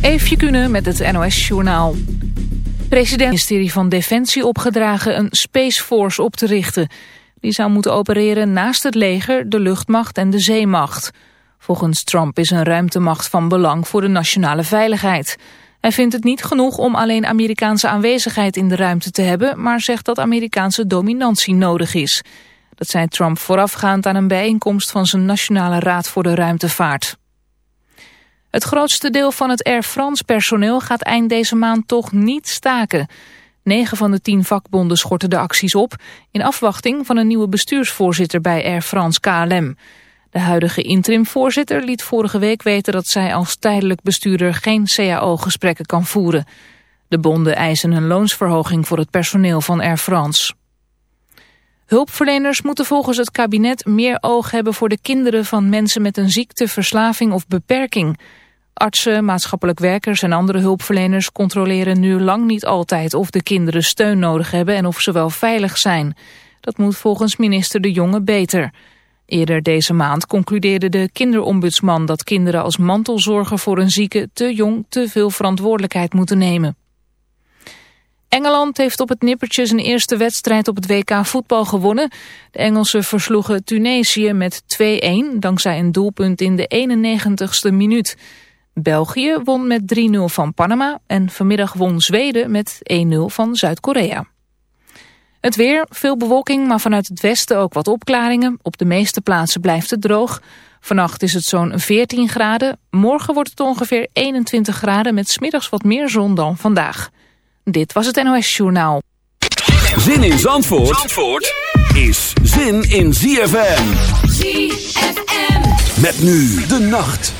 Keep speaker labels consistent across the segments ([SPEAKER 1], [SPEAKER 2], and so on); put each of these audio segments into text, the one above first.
[SPEAKER 1] Eefje Kunnen met het NOS-journaal. President ministerie van Defensie opgedragen een Space Force op te richten. Die zou moeten opereren naast het leger, de luchtmacht en de zeemacht. Volgens Trump is een ruimtemacht van belang voor de nationale veiligheid. Hij vindt het niet genoeg om alleen Amerikaanse aanwezigheid in de ruimte te hebben... maar zegt dat Amerikaanse dominantie nodig is. Dat zei Trump voorafgaand aan een bijeenkomst van zijn Nationale Raad voor de Ruimtevaart. Het grootste deel van het Air France personeel gaat eind deze maand toch niet staken. Negen van de tien vakbonden schorten de acties op... in afwachting van een nieuwe bestuursvoorzitter bij Air France KLM. De huidige interimvoorzitter liet vorige week weten... dat zij als tijdelijk bestuurder geen CAO-gesprekken kan voeren. De bonden eisen een loonsverhoging voor het personeel van Air France. Hulpverleners moeten volgens het kabinet meer oog hebben voor de kinderen van mensen met een ziekte, verslaving of beperking. Artsen, maatschappelijk werkers en andere hulpverleners controleren nu lang niet altijd of de kinderen steun nodig hebben en of ze wel veilig zijn. Dat moet volgens minister De Jonge beter. Eerder deze maand concludeerde de kinderombudsman dat kinderen als mantelzorger voor een zieke te jong te veel verantwoordelijkheid moeten nemen. Engeland heeft op het nippertje zijn eerste wedstrijd op het WK voetbal gewonnen. De Engelsen versloegen Tunesië met 2-1 dankzij een doelpunt in de 91ste minuut. België won met 3-0 van Panama en vanmiddag won Zweden met 1-0 van Zuid-Korea. Het weer, veel bewolking, maar vanuit het westen ook wat opklaringen. Op de meeste plaatsen blijft het droog. Vannacht is het zo'n 14 graden. Morgen wordt het ongeveer 21 graden met smiddags wat meer zon dan vandaag. Dit was het NOS Journaal.
[SPEAKER 2] Zin in Zandvoort, Zandvoort is zin in ZFM. ZFM. Met nu de nacht.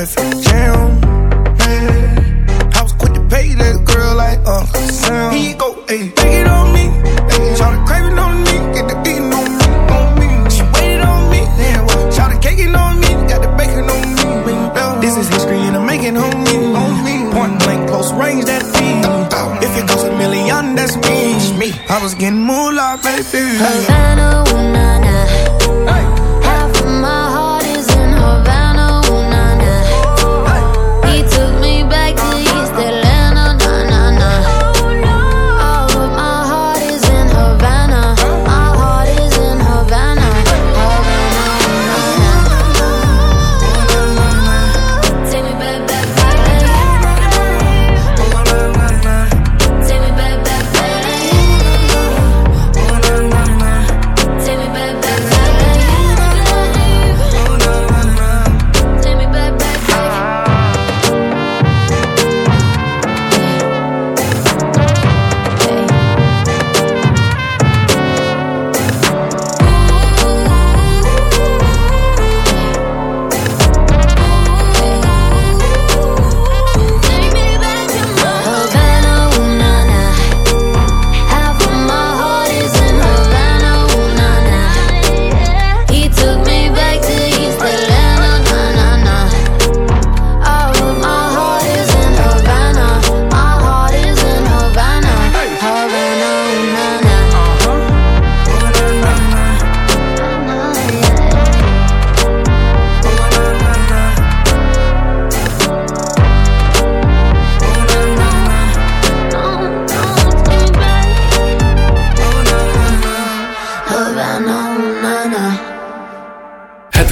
[SPEAKER 3] ass down. Man. I was quick to pay that girl like a sound. He go, ayy, take it on me. Ayy, try to crave it on me. Get the eating on me, on me.
[SPEAKER 4] She waited on me.
[SPEAKER 5] Damn, try
[SPEAKER 4] to caking on me. Got the bacon on me. This is history in the
[SPEAKER 6] making, making homie. On me.
[SPEAKER 7] Point blank, close range, that
[SPEAKER 4] feed. If it goes a million, that's me. me. I was getting moolah, baby. Havana, ooh, nah, nah.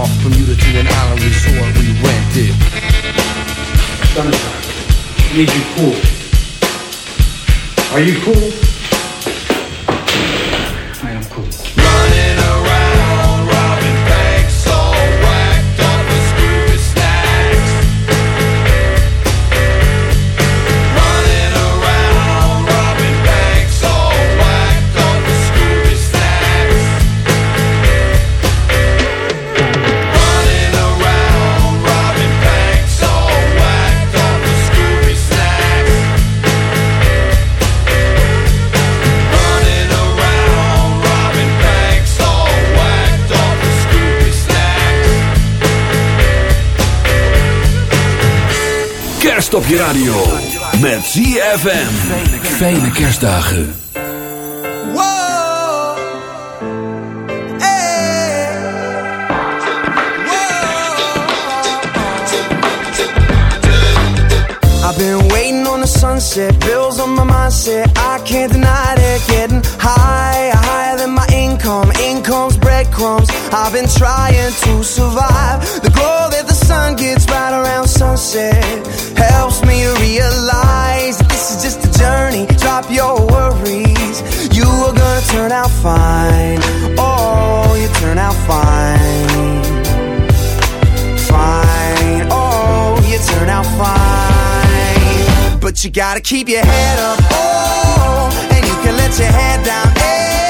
[SPEAKER 4] off Bermuda to an island resort we rented.
[SPEAKER 7] Sunshine, I need you cool. Are you cool?
[SPEAKER 2] kerst op je radio. Met ZFM. Fijne kerstdagen.
[SPEAKER 8] Wow. Hey. Wow. I've been waiting on the sunset. Bills on my mindset. I can't deny it. Getting high, higher than my income. Income's breadcrumbs. I've been trying to survive. The glow that the sun gets right around sunset. journey, drop your worries. You are gonna turn out fine. Oh, you turn out fine. Fine. Oh, you turn out fine. But you gotta keep your head up. Oh, and you can let your head down. Hey.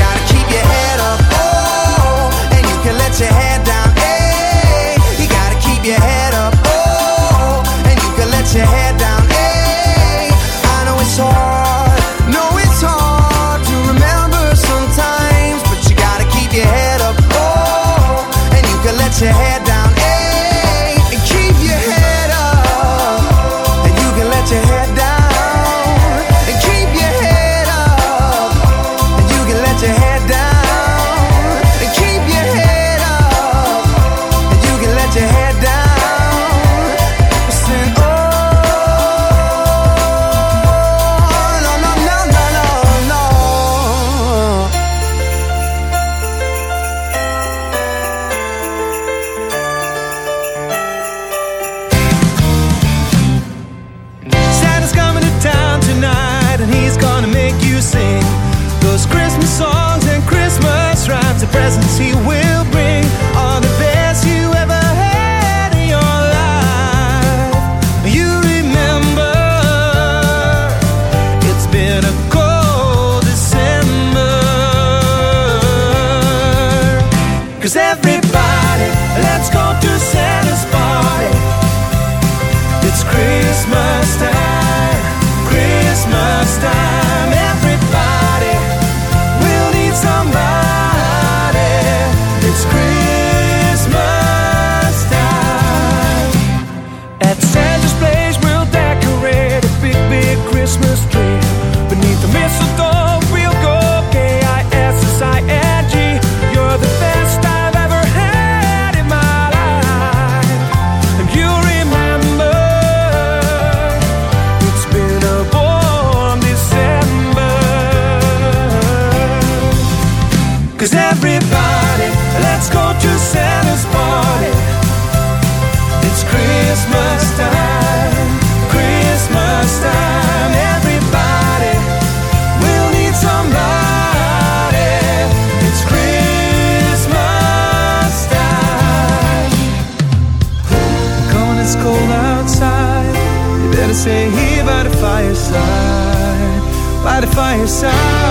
[SPEAKER 9] by
[SPEAKER 2] your side.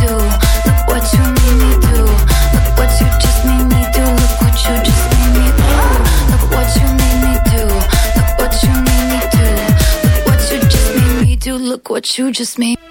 [SPEAKER 9] what you just made.